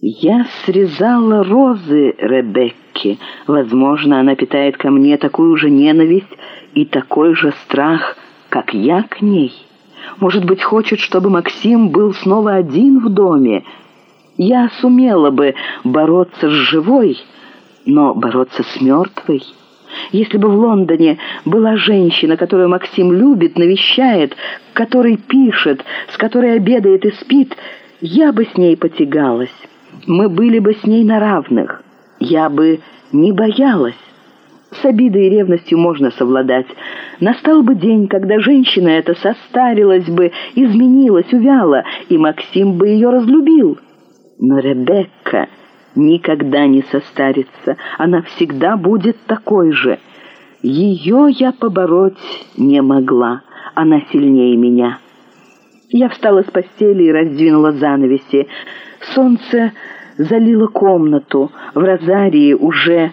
Я срезала розы Ребекки. Возможно, она питает ко мне такую же ненависть и такой же страх, как я к ней. Может быть, хочет, чтобы Максим был снова один в доме. Я сумела бы бороться с живой, но бороться с мертвой... Если бы в Лондоне была женщина, которую Максим любит, навещает, которой пишет, с которой обедает и спит, я бы с ней потягалась мы были бы с ней на равных. Я бы не боялась. С обидой и ревностью можно совладать. Настал бы день, когда женщина эта состарилась бы, изменилась, увяла, и Максим бы ее разлюбил. Но Ребекка никогда не состарится, она всегда будет такой же. Ее я побороть не могла, она сильнее меня. Я встала с постели и раздвинула занавеси. Солнце залило комнату. В розарии уже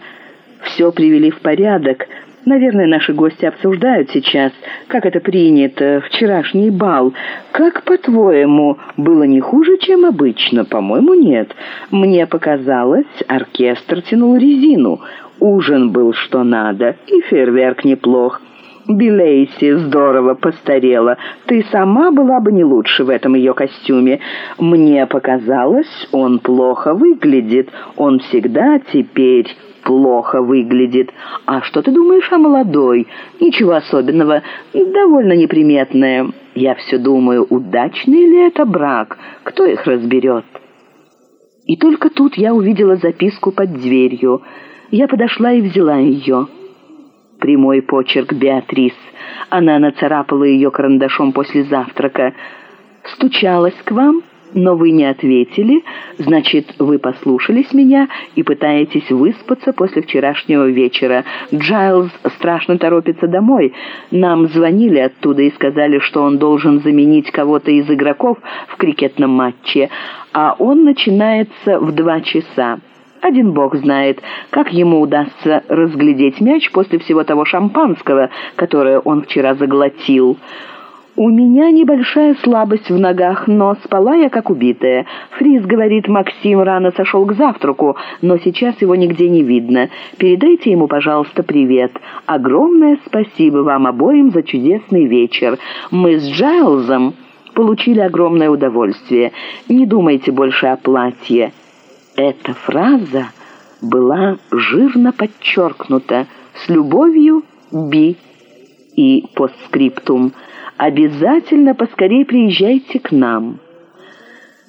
все привели в порядок. Наверное, наши гости обсуждают сейчас, как это принято, вчерашний бал. Как, по-твоему, было не хуже, чем обычно? По-моему, нет. Мне показалось, оркестр тянул резину. Ужин был что надо, и фейерверк неплох. Билейси здорово постарела. Ты сама была бы не лучше в этом ее костюме. Мне показалось, он плохо выглядит. Он всегда теперь плохо выглядит. А что ты думаешь о молодой? Ничего особенного, довольно неприметная. Я все думаю, удачный ли это брак? Кто их разберет? И только тут я увидела записку под дверью. Я подошла и взяла ее прямой почерк Беатрис. Она нацарапала ее карандашом после завтрака. «Стучалась к вам, но вы не ответили, значит, вы послушались меня и пытаетесь выспаться после вчерашнего вечера. Джайлз страшно торопится домой. Нам звонили оттуда и сказали, что он должен заменить кого-то из игроков в крикетном матче, а он начинается в два часа». Один бог знает, как ему удастся разглядеть мяч после всего того шампанского, которое он вчера заглотил. «У меня небольшая слабость в ногах, но спала я как убитая. Фриз говорит, Максим рано сошел к завтраку, но сейчас его нигде не видно. Передайте ему, пожалуйста, привет. Огромное спасибо вам обоим за чудесный вечер. Мы с Джайлзом получили огромное удовольствие. Не думайте больше о платье». Эта фраза была жирно подчеркнута с любовью Би и постскриптум «Обязательно поскорее приезжайте к нам».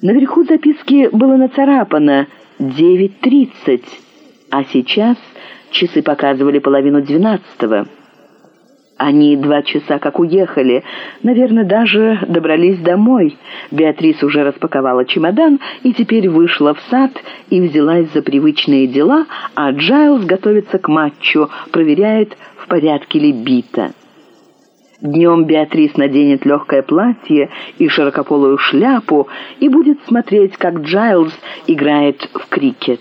Наверху записки было нацарапано «9.30», а сейчас часы показывали половину двенадцатого. Они два часа как уехали, наверное, даже добрались домой. Беатрис уже распаковала чемодан и теперь вышла в сад и взялась за привычные дела, а Джайлз готовится к матчу, проверяет, в порядке ли бита. Днем Беатрис наденет легкое платье и широкополую шляпу и будет смотреть, как Джайлз играет в крикет.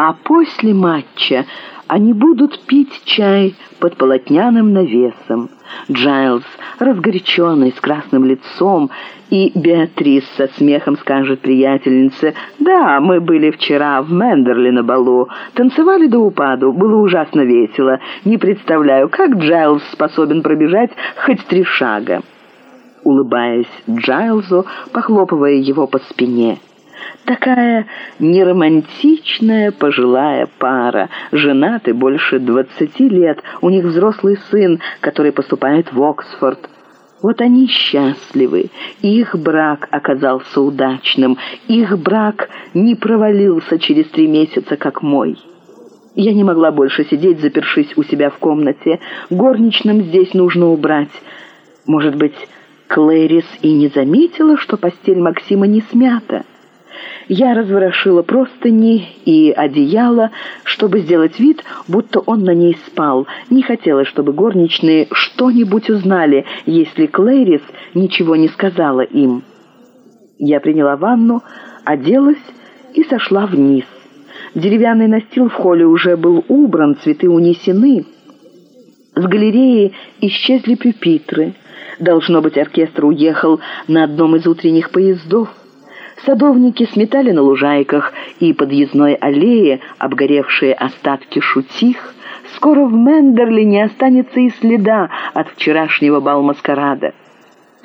А после матча они будут пить чай под полотняным навесом. Джайлз, разгоряченный, с красным лицом, и Беатрис со смехом скажет приятельнице, «Да, мы были вчера в Мендерли на балу, танцевали до упаду, было ужасно весело. Не представляю, как Джайлз способен пробежать хоть три шага». Улыбаясь Джайлзу, похлопывая его по спине – Такая неромантичная пожилая пара. Женаты больше двадцати лет, у них взрослый сын, который поступает в Оксфорд. Вот они счастливы, их брак оказался удачным, их брак не провалился через три месяца, как мой. Я не могла больше сидеть, запершись у себя в комнате. Горничным здесь нужно убрать. Может быть, Клэрис и не заметила, что постель Максима не смята. Я разворошила простыни и одеяло, чтобы сделать вид, будто он на ней спал. Не хотела, чтобы горничные что-нибудь узнали, если Клэрис ничего не сказала им. Я приняла ванну, оделась и сошла вниз. Деревянный настил в холле уже был убран, цветы унесены. С галереи исчезли пюпитры. Должно быть, оркестр уехал на одном из утренних поездов. Садовники сметали на лужайках и подъездной аллее обгоревшие остатки шутих. Скоро в Мендерли не останется и следа от вчерашнего бал-маскарада.